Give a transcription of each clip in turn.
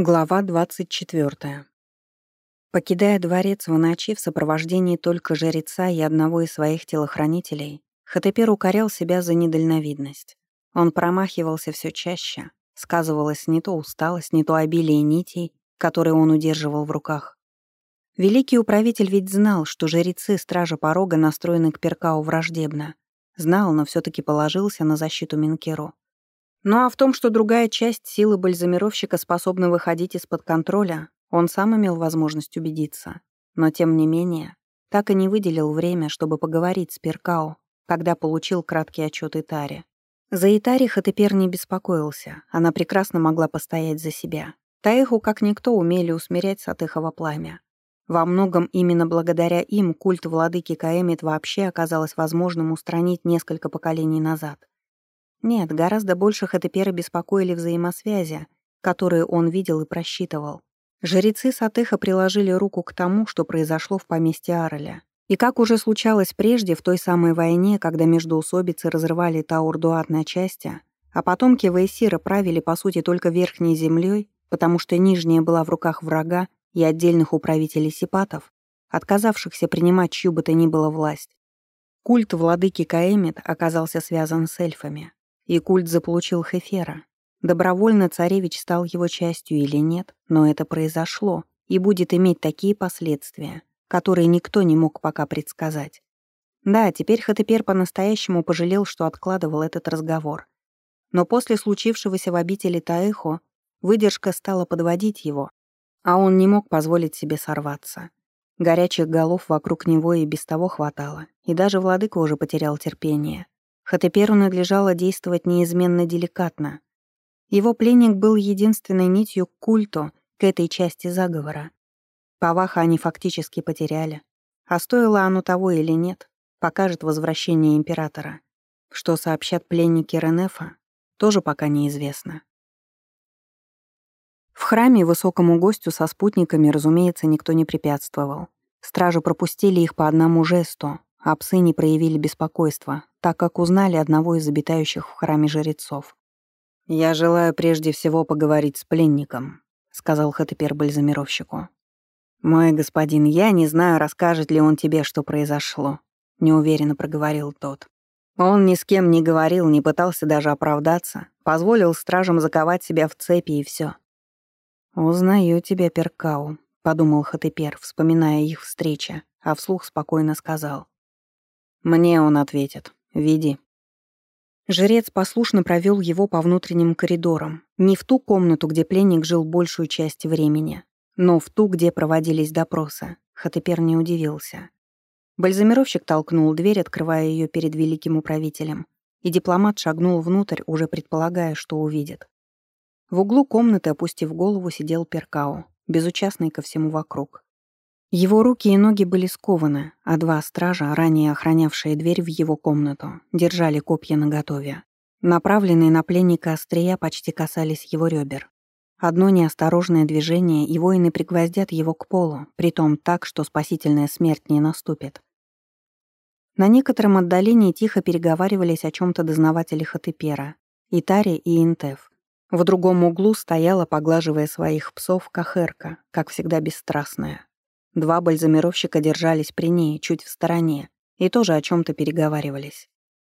Глава 24. Покидая дворец в ночи в сопровождении только жреца и одного из своих телохранителей, Хатепер укорял себя за недальновидность. Он промахивался все чаще, сказывалась не то усталость, не то обилие нитей, которые он удерживал в руках. Великий управитель ведь знал, что жрецы Стража Порога настроены к Перкау враждебно. Знал, но все таки положился на защиту Минкеру. Ну а в том, что другая часть силы бальзамировщика способна выходить из-под контроля, он сам имел возможность убедиться. Но тем не менее, так и не выделил время, чтобы поговорить с Перкао, когда получил краткий отчет Итаре. За Итари Хатепер не беспокоился, она прекрасно могла постоять за себя. Таиху, как никто, умели усмирять Сатыхово пламя. Во многом именно благодаря им культ владыки Каэмит вообще оказалось возможным устранить несколько поколений назад. Нет, гораздо больше Хатепера беспокоили взаимосвязи, которые он видел и просчитывал. Жрецы Сатыха приложили руку к тому, что произошло в поместье Ареля. И как уже случалось прежде, в той самой войне, когда междоусобицы разрывали Таурдуат на части, а потомки Вейсира правили, по сути, только верхней землей, потому что нижняя была в руках врага и отдельных управителей сипатов, отказавшихся принимать чью бы то ни было власть. Культ владыки Каэмит оказался связан с эльфами и культ заполучил Хефера. Добровольно царевич стал его частью или нет, но это произошло и будет иметь такие последствия, которые никто не мог пока предсказать. Да, теперь Хатепер по-настоящему пожалел, что откладывал этот разговор. Но после случившегося в обители Таэхо выдержка стала подводить его, а он не мог позволить себе сорваться. Горячих голов вокруг него и без того хватало, и даже владыка уже потерял терпение. Хатеперу надлежало действовать неизменно деликатно. Его пленник был единственной нитью к культу, к этой части заговора. Паваха они фактически потеряли. А стоило оно того или нет, покажет возвращение императора. Что сообщат пленники Ренефа, тоже пока неизвестно. В храме высокому гостю со спутниками, разумеется, никто не препятствовал. Стражи пропустили их по одному жесту, а псы не проявили беспокойства, так как узнали одного из обитающих в храме жрецов. «Я желаю прежде всего поговорить с пленником», — сказал Хатепер бальзамировщику. «Мой господин, я не знаю, расскажет ли он тебе, что произошло», — неуверенно проговорил тот. Он ни с кем не говорил, не пытался даже оправдаться, позволил стражам заковать себя в цепи и все. «Узнаю тебя, Перкау», — подумал Хатепер, вспоминая их встречи, а вслух спокойно сказал. «Мне он ответит. Веди». Жрец послушно провел его по внутренним коридорам, не в ту комнату, где пленник жил большую часть времени, но в ту, где проводились допросы. Хатепер не удивился. Бальзамировщик толкнул дверь, открывая ее перед великим управителем, и дипломат шагнул внутрь, уже предполагая, что увидит. В углу комнаты, опустив голову, сидел Перкао, безучастный ко всему вокруг. Его руки и ноги были скованы, а два стража, ранее охранявшие дверь в его комнату, держали копья наготове. Направленные на пленника острия почти касались его ребер. Одно неосторожное движение, и воины пригвоздят его к полу, притом так, что спасительная смерть не наступит. На некотором отдалении тихо переговаривались о чем то дознаватели Хатепера, Итари и Интеф. В другом углу стояла, поглаживая своих псов, Кахерка, как всегда бесстрастная. Два бальзамировщика держались при ней, чуть в стороне, и тоже о чем то переговаривались.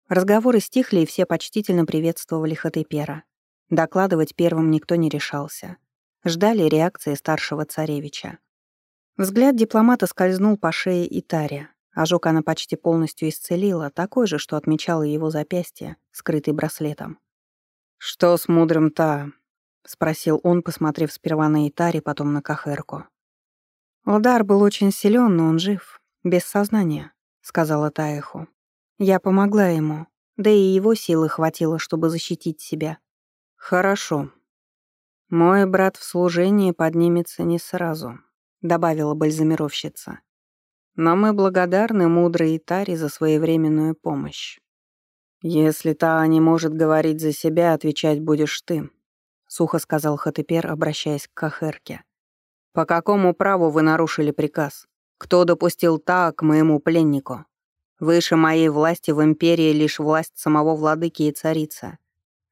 Разговоры стихли, и все почтительно приветствовали Хатепера. Докладывать первым никто не решался. Ждали реакции старшего царевича. Взгляд дипломата скользнул по шее Итария. Ожог она почти полностью исцелила, такой же, что отмечало его запястье, скрытый браслетом. «Что с мудрым Та?» — спросил он, посмотрев сперва на Итари, потом на Кахерку. «Удар был очень силен, но он жив, без сознания», — сказала Таеху. «Я помогла ему, да и его силы хватило, чтобы защитить себя». «Хорошо. Мой брат в служении поднимется не сразу», — добавила бальзамировщица. «Но мы благодарны мудрой Итаре за своевременную помощь. Если та не может говорить за себя, отвечать будешь ты», — сухо сказал Хатепер, обращаясь к Кахерке. «По какому праву вы нарушили приказ? Кто допустил так к моему пленнику? Выше моей власти в империи лишь власть самого владыки и царицы,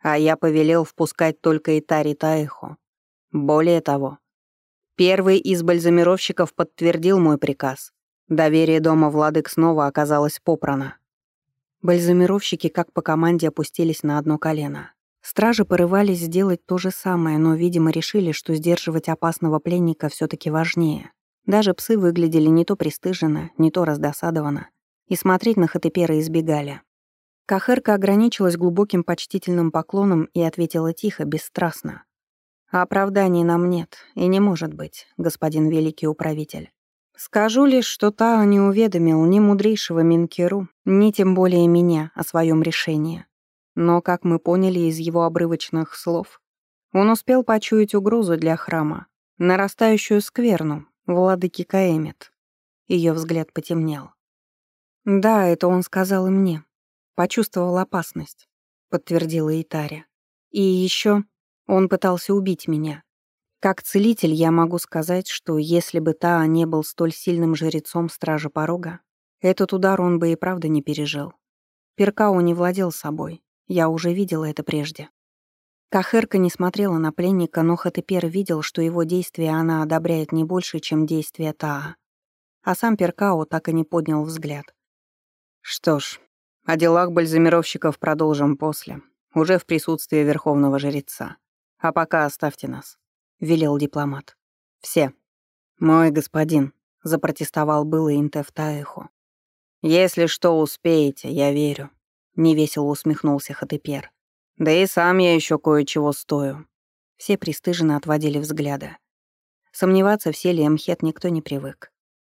а я повелел впускать только Итари Таэхо. Более того, первый из бальзамировщиков подтвердил мой приказ. Доверие дома владык снова оказалось попрано. Бальзамировщики как по команде опустились на одно колено. Стражи порывались сделать то же самое, но, видимо, решили, что сдерживать опасного пленника все таки важнее. Даже псы выглядели не то пристыженно, не то раздосадованно, и смотреть на Хатепера избегали. Кахерка ограничилась глубоким почтительным поклоном и ответила тихо, бесстрастно. «Оправданий нам нет, и не может быть, господин великий управитель. Скажу лишь, что Тао не уведомил ни мудрейшего Минкеру, ни тем более меня о своем решении. Но, как мы поняли из его обрывочных слов, он успел почуять угрозу для храма, нарастающую скверну, владыки Каэмит. Ее взгляд потемнел. «Да, это он сказал и мне. Почувствовал опасность», — подтвердила Итаря. «И еще он пытался убить меня. Как целитель я могу сказать, что если бы Таа не был столь сильным жрецом Стража Порога, этот удар он бы и правда не пережил. Перкао не владел собой, я уже видела это прежде. Кахерка не смотрела на пленника, но Хатепер видел, что его действия она одобряет не больше, чем действия Таа. А сам Перкао так и не поднял взгляд. «Что ж, о делах бальзамировщиков продолжим после, уже в присутствии Верховного Жреца. А пока оставьте нас», — велел дипломат. «Все». «Мой господин», — запротестовал было Интеф Таэху. «Если что успеете, я верю», невесело усмехнулся Хатепер. Да и сам я еще кое-чего стою. Все пристыженно отводили взгляды. Сомневаться в силе Мхет никто не привык.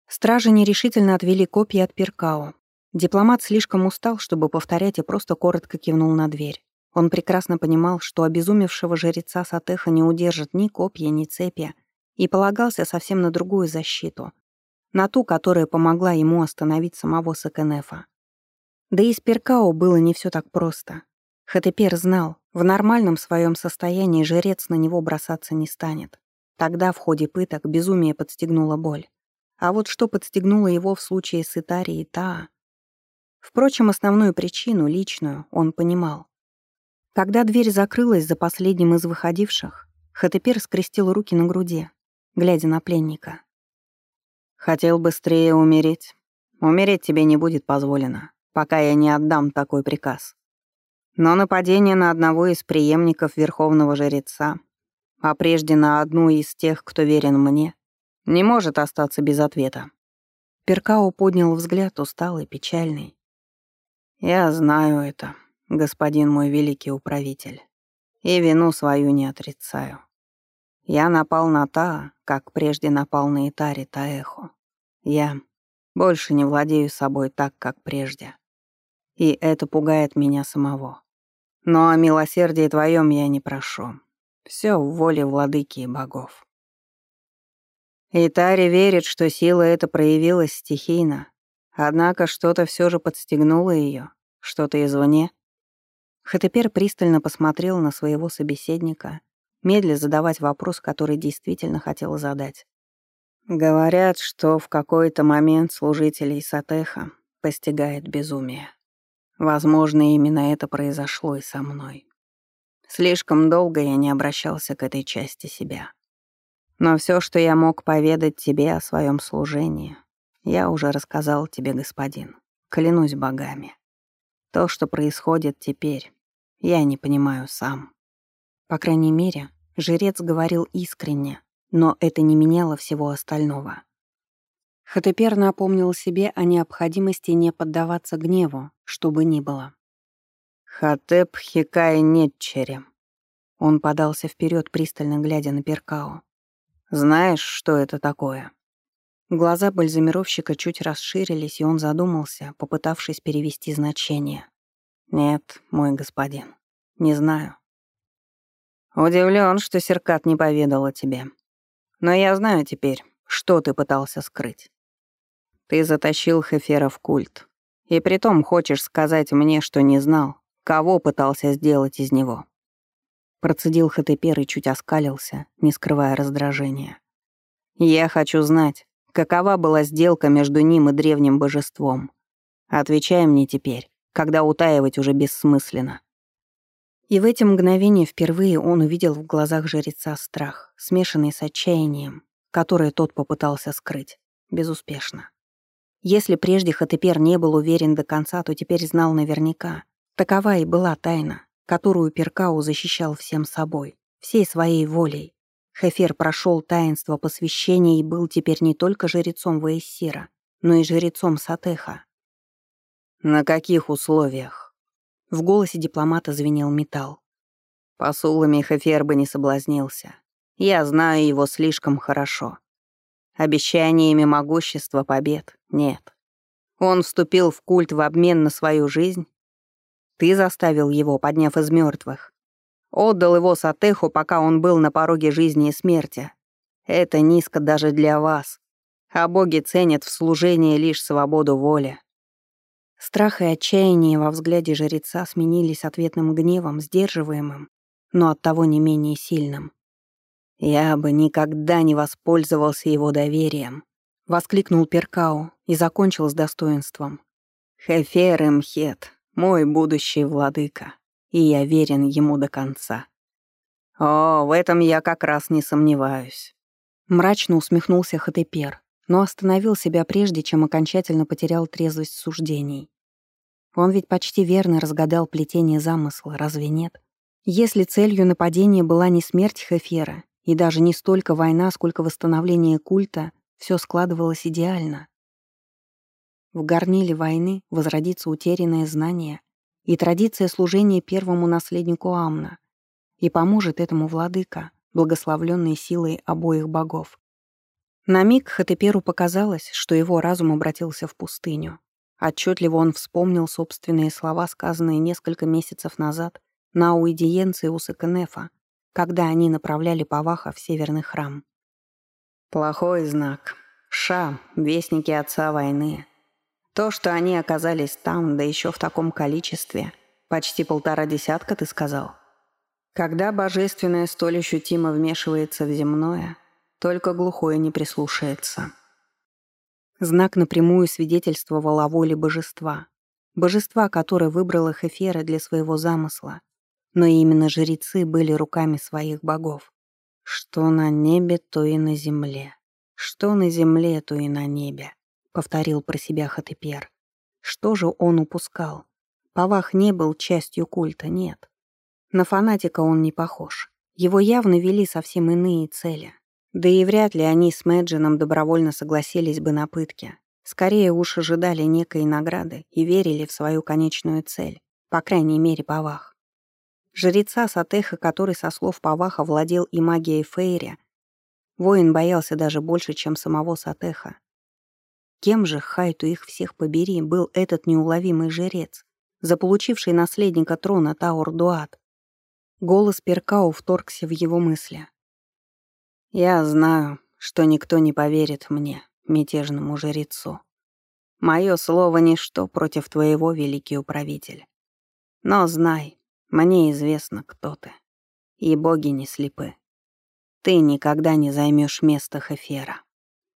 Стражи нерешительно отвели копии от Перкао. Дипломат слишком устал, чтобы повторять, и просто коротко кивнул на дверь. Он прекрасно понимал, что обезумевшего жреца Сатеха не удержит ни копья, ни цепи, и полагался совсем на другую защиту. На ту, которая помогла ему остановить самого Сакенефа. Да и с Перкао было не все так просто. Хатепер знал, в нормальном своем состоянии жрец на него бросаться не станет. Тогда в ходе пыток безумие подстегнуло боль. А вот что подстегнуло его в случае с Итарией Таа? Впрочем, основную причину, личную, он понимал. Когда дверь закрылась за последним из выходивших, Хатепер скрестил руки на груди, глядя на пленника. «Хотел быстрее умереть. Умереть тебе не будет позволено пока я не отдам такой приказ. Но нападение на одного из преемников Верховного Жреца, а прежде на одну из тех, кто верен мне, не может остаться без ответа. Перкао поднял взгляд, усталый, печальный. «Я знаю это, господин мой великий управитель, и вину свою не отрицаю. Я напал на Та, как прежде напал на Итари Таэхо. Я больше не владею собой так, как прежде и это пугает меня самого. Но о милосердии твоем я не прошу. Все в воле владыки и богов. Итари верит, что сила эта проявилась стихийно, однако что-то все же подстегнуло ее, что-то извне. Хатепер пристально посмотрел на своего собеседника, медля задавать вопрос, который действительно хотел задать. Говорят, что в какой-то момент служителей Сатеха постигает безумие. Возможно, именно это произошло и со мной. Слишком долго я не обращался к этой части себя. Но все, что я мог поведать тебе о своем служении, я уже рассказал тебе, господин. Клянусь богами. То, что происходит теперь, я не понимаю сам. По крайней мере, жрец говорил искренне, но это не меняло всего остального. Хатепер напомнил себе о необходимости не поддаваться гневу, что бы ни было. «Хатеп Хикай Нетчери». Он подался вперед, пристально глядя на Перкао. «Знаешь, что это такое?» Глаза бальзамировщика чуть расширились, и он задумался, попытавшись перевести значение. «Нет, мой господин, не знаю». Удивлен, что Серкат не поведала тебе. Но я знаю теперь, что ты пытался скрыть. Ты затащил Хефера в культ. И притом хочешь сказать мне, что не знал, кого пытался сделать из него. Процедил Хатепер и чуть оскалился, не скрывая раздражения. Я хочу знать, какова была сделка между ним и древним божеством. Отвечай мне теперь, когда утаивать уже бессмысленно. И в эти мгновения впервые он увидел в глазах жреца страх, смешанный с отчаянием, которое тот попытался скрыть. Безуспешно. Если прежде Хатепер не был уверен до конца, то теперь знал наверняка. Такова и была тайна, которую Перкау защищал всем собой, всей своей волей. Хефер прошел таинство посвящения и был теперь не только жрецом Ваессира, но и жрецом Сатеха. «На каких условиях?» В голосе дипломата звенел металл. Посулами Хефер бы не соблазнился. Я знаю его слишком хорошо. Обещаниями могущества побед нет. Он вступил в культ в обмен на свою жизнь. Ты заставил его, подняв из мертвых. Отдал его Сатеху, пока он был на пороге жизни и смерти. Это низко даже для вас. А боги ценят в служении лишь свободу воли. Страх и отчаяние во взгляде жреца сменились ответным гневом, сдерживаемым, но оттого не менее сильным. «Я бы никогда не воспользовался его доверием», — воскликнул Перкау и закончил с достоинством. «Хефер Эмхет, мой будущий владыка, и я верен ему до конца». «О, в этом я как раз не сомневаюсь», — мрачно усмехнулся Хатепер но остановил себя прежде, чем окончательно потерял трезвость суждений. Он ведь почти верно разгадал плетение замысла, разве нет? Если целью нападения была не смерть Хефера, и даже не столько война, сколько восстановление культа, все складывалось идеально. В горниле войны возродится утерянное знание и традиция служения первому наследнику Амна, и поможет этому владыка, благословленный силой обоих богов. На миг Хатеперу показалось, что его разум обратился в пустыню. Отчетливо он вспомнил собственные слова, сказанные несколько месяцев назад на уидиенции у Саканефа, когда они направляли Паваха в северный храм. «Плохой знак. Ша, вестники отца войны. То, что они оказались там, да еще в таком количестве, почти полтора десятка, ты сказал. Когда божественное столь ощутимо вмешивается в земное, только глухое не прислушается. Знак напрямую свидетельствовал о воле божества. Божества, которое выбрало Хефера для своего замысла. Но именно жрецы были руками своих богов. Что на небе, то и на земле. Что на земле, то и на небе, повторил про себя Хатепер. Что же он упускал? Павах не был частью культа, нет. На фанатика он не похож. Его явно вели совсем иные цели. Да и вряд ли они с Мэджином добровольно согласились бы на пытки. Скорее уж ожидали некой награды и верили в свою конечную цель, по крайней мере, Павах. Жреца Сатеха, который со слов Паваха владел и магией Фейри, воин боялся даже больше, чем самого Сатеха. Кем же, Хайту их всех побери, был этот неуловимый жрец, заполучивший наследника трона Таур-Дуат? Голос Перкау вторгся в его мысли. Я знаю, что никто не поверит мне, мятежному жрецу. Мое слово — ничто против твоего, великий управитель. Но знай, мне известно, кто ты. И боги не слепы. Ты никогда не займешь место Хефера.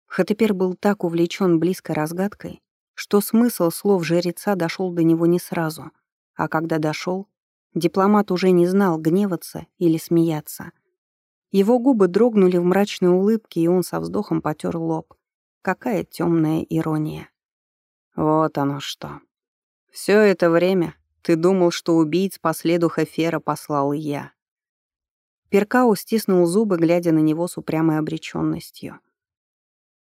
Хатепер был так увлечен близкой разгадкой, что смысл слов жреца дошел до него не сразу, а когда дошел, дипломат уже не знал, гневаться или смеяться — его губы дрогнули в мрачной улыбке, и он со вздохом потер лоб. Какая темная ирония. Вот оно что. Все это время ты думал, что убийц по следу Хефера послал я. Перкау стиснул зубы, глядя на него с упрямой обреченностью.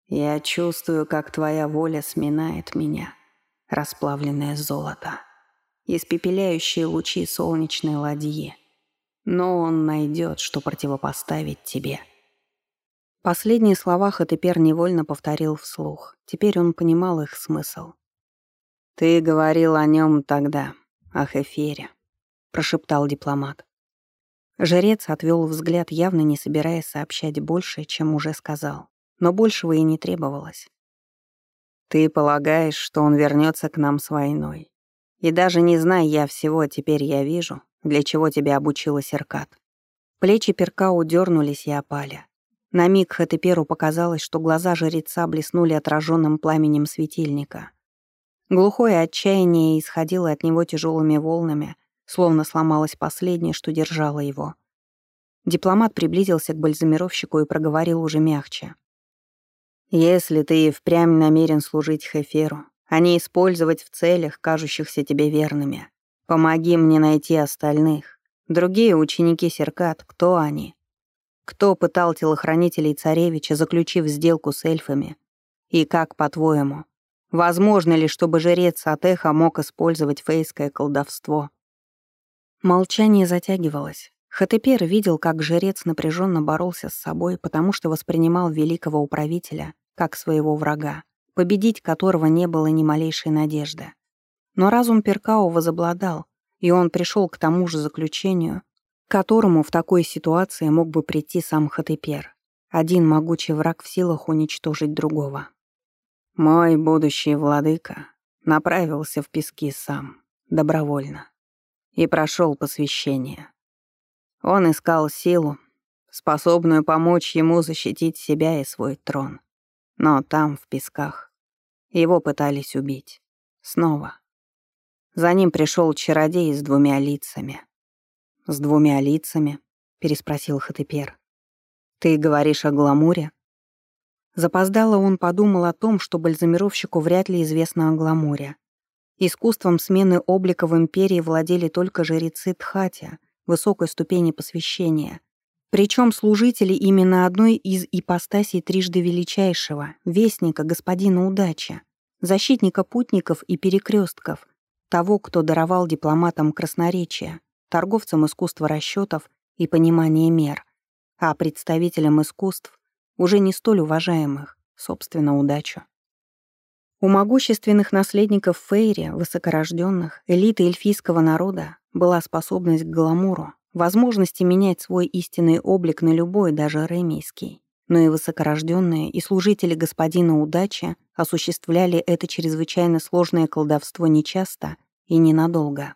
«Я чувствую, как твоя воля сминает меня, расплавленное золото, испепеляющие лучи солнечной ладьи. Но он найдет, что противопоставить тебе». Последние слова Хатепер невольно повторил вслух. Теперь он понимал их смысл. «Ты говорил о нем тогда, о Хефере», — прошептал дипломат. Жрец отвел взгляд, явно не собираясь сообщать больше, чем уже сказал. Но большего и не требовалось. «Ты полагаешь, что он вернется к нам с войной. И даже не зная я всего, теперь я вижу, для чего тебя обучила Серкат. Плечи Перкау дернулись и опали. На миг Хатеперу показалось, что глаза жреца блеснули отраженным пламенем светильника. Глухое отчаяние исходило от него тяжелыми волнами, словно сломалось последнее, что держало его. Дипломат приблизился к бальзамировщику и проговорил уже мягче. «Если ты и впрямь намерен служить Хеферу, а не использовать в целях, кажущихся тебе верными, помоги мне найти остальных. Другие ученики Серкат, кто они? Кто пытал телохранителей царевича, заключив сделку с эльфами? И как, по-твоему, возможно ли, чтобы жрец Атеха мог использовать фейское колдовство?» Молчание затягивалось. Хатепер видел, как жрец напряженно боролся с собой, потому что воспринимал великого управителя как своего врага, победить которого не было ни малейшей надежды. Но разум Перкао возобладал, и он пришел к тому же заключению, к которому в такой ситуации мог бы прийти сам Хатепер. Один могучий враг в силах уничтожить другого. «Мой будущий владыка направился в пески сам, добровольно, и прошел посвящение. Он искал силу, способную помочь ему защитить себя и свой трон. Но там, в песках, его пытались убить. Снова. За ним пришел чародей с двумя лицами. «С двумя лицами?» — переспросил Хатепер. «Ты говоришь о гламуре?» Запоздало он подумал о том, что бальзамировщику вряд ли известно о гламуре. Искусством смены облика в империи владели только жрецы Тхати, высокой ступени посвящения. Причем служители именно одной из ипостасей трижды величайшего, вестника господина удачи, защитника путников и перекрестков, того, кто даровал дипломатам красноречия, торговцам искусства расчетов и понимания мер, а представителям искусств, уже не столь уважаемых, собственно, удачу. У могущественных наследников Фейри, высокорожденных, элиты эльфийского народа, была способность к гламуру, возможности менять свой истинный облик на любой, даже ремейский. Но и высокорожденные, и служители господина удачи осуществляли это чрезвычайно сложное колдовство нечасто и ненадолго.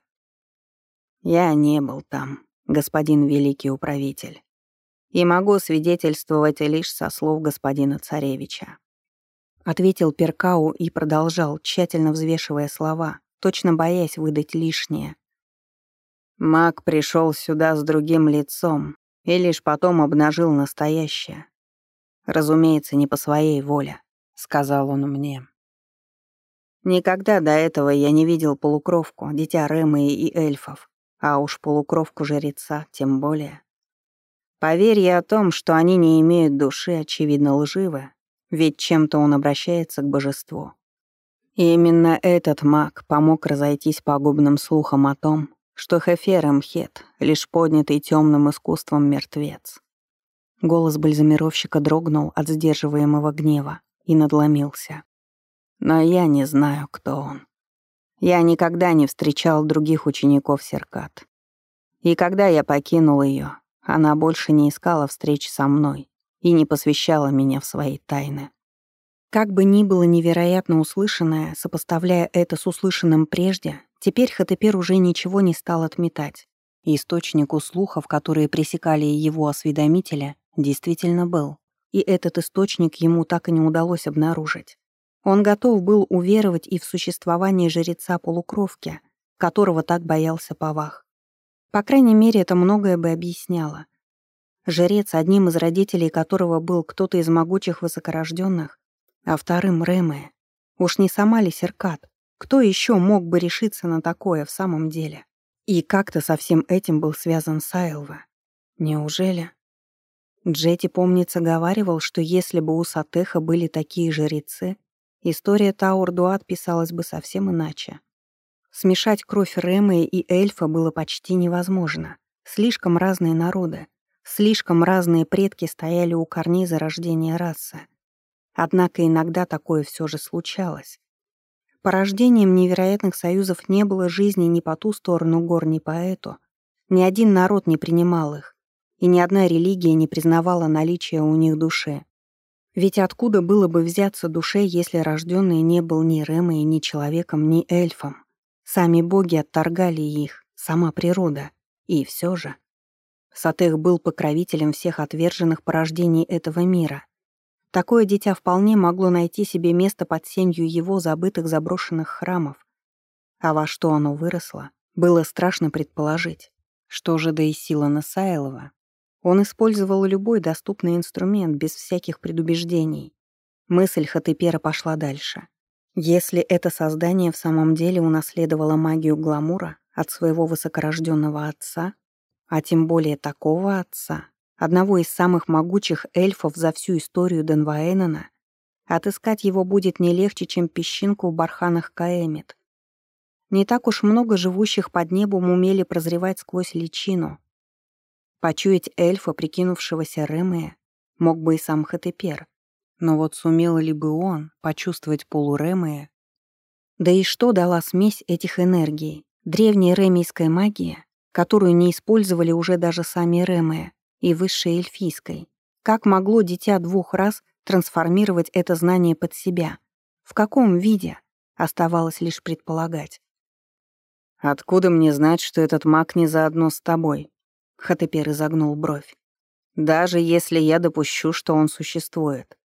«Я не был там, господин великий управитель, и могу свидетельствовать лишь со слов господина царевича», ответил Перкау и продолжал, тщательно взвешивая слова, точно боясь выдать лишнее. Маг пришел сюда с другим лицом и лишь потом обнажил настоящее. Разумеется, не по своей воле, сказал он мне. Никогда до этого я не видел полукровку, дитя Рэмы и эльфов, а уж полукровку жреца тем более. Поверье о том, что они не имеют души, очевидно лживы, ведь чем-то он обращается к божеству. И именно этот маг помог разойтись пагубным слухам о том, что Хефер Мхет — лишь поднятый темным искусством мертвец. Голос бальзамировщика дрогнул от сдерживаемого гнева и надломился. Но я не знаю, кто он. Я никогда не встречал других учеников Серкат. И когда я покинул ее, она больше не искала встреч со мной и не посвящала меня в свои тайны. Как бы ни было невероятно услышанное, сопоставляя это с услышанным прежде, Теперь Хатепер уже ничего не стал отметать. Источник слухов, которые пресекали его осведомителя, действительно был. И этот источник ему так и не удалось обнаружить. Он готов был уверовать и в существование жреца-полукровки, которого так боялся Павах. По крайней мере, это многое бы объясняло. Жрец, одним из родителей которого был кто-то из могучих высокорожденных, а вторым — Рэмэ. Уж не сама ли Серкат? Кто еще мог бы решиться на такое в самом деле? И как-то со всем этим был связан Сайлва. Неужели? Джети, помнится, говаривал, что если бы у Сатеха были такие жрецы, история Таур-Дуат писалась бы совсем иначе. Смешать кровь Рэмы и эльфа было почти невозможно. Слишком разные народы, слишком разные предки стояли у корней зарождения расы. Однако иногда такое все же случалось. Порождением невероятных союзов не было жизни ни по ту сторону гор, ни по эту. Ни один народ не принимал их, и ни одна религия не признавала наличие у них души. Ведь откуда было бы взяться душе, если рожденный не был ни Рэмой, ни человеком, ни эльфом? Сами боги отторгали их, сама природа. И все же. Сатех был покровителем всех отверженных порождений этого мира — Такое дитя вполне могло найти себе место под сенью его забытых заброшенных храмов. А во что оно выросло, Было страшно предположить, что же до Исила Насайлова. Он использовал любой доступный инструмент без всяких предубеждений. Мысль Хатепера пошла дальше. Если это создание в самом деле унаследовало магию гламура от своего высокорожденного отца, а тем более такого отца, одного из самых могучих эльфов за всю историю Денваэнена, отыскать его будет не легче, чем песчинку в барханах Каэмит. Не так уж много живущих под небом умели прозревать сквозь личину. Почуять эльфа, прикинувшегося Ремея, мог бы и сам Хатепер. Но вот сумел ли бы он почувствовать полуремея? Да и что дала смесь этих энергий? Древняя ремейская магия, которую не использовали уже даже сами ремея, и высшей эльфийской. Как могло дитя двух раз трансформировать это знание под себя? В каком виде? Оставалось лишь предполагать. «Откуда мне знать, что этот маг не заодно с тобой?» Хатепер изогнул бровь. «Даже если я допущу, что он существует.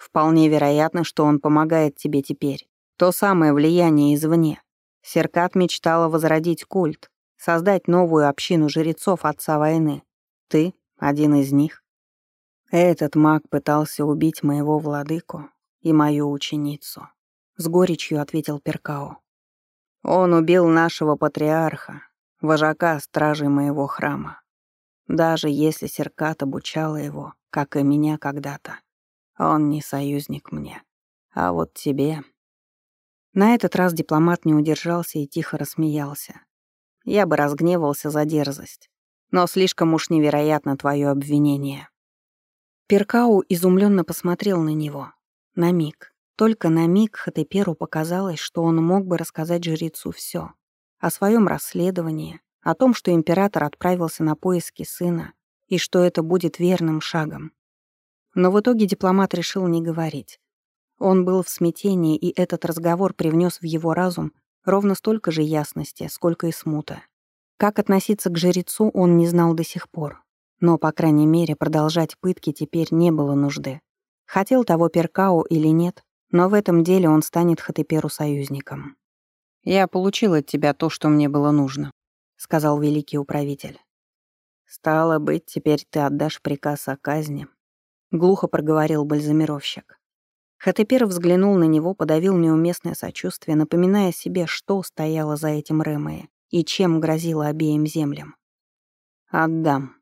Вполне вероятно, что он помогает тебе теперь. То самое влияние извне. Серкат мечтала возродить культ, создать новую общину жрецов Отца войны. Ты — один из них. Этот маг пытался убить моего владыку и мою ученицу. С горечью ответил Перкао. Он убил нашего патриарха, вожака стражей моего храма. Даже если Серкат обучала его, как и меня когда-то, он не союзник мне. А вот тебе... На этот раз дипломат не удержался и тихо рассмеялся. Я бы разгневался за дерзость, но слишком уж невероятно твое обвинение. Перкау изумленно посмотрел на него. На миг. Только на миг Хатеперу показалось, что он мог бы рассказать жрецу все О своем расследовании, о том, что император отправился на поиски сына, и что это будет верным шагом. Но в итоге дипломат решил не говорить. Он был в смятении, и этот разговор привнес в его разум ровно столько же ясности, сколько и смута. Как относиться к жрецу, он не знал до сих пор. Но, по крайней мере, продолжать пытки теперь не было нужды. Хотел того Перкао или нет, но в этом деле он станет Хатеперу союзником. «Я получил от тебя то, что мне было нужно», — сказал великий управитель. «Стало быть, теперь ты отдашь приказ о казни», — глухо проговорил бальзамировщик. Хатепер взглянул на него, подавил неуместное сочувствие, напоминая себе, что стояло за этим Рэмэе и чем грозило обеим землям. «Отдам»,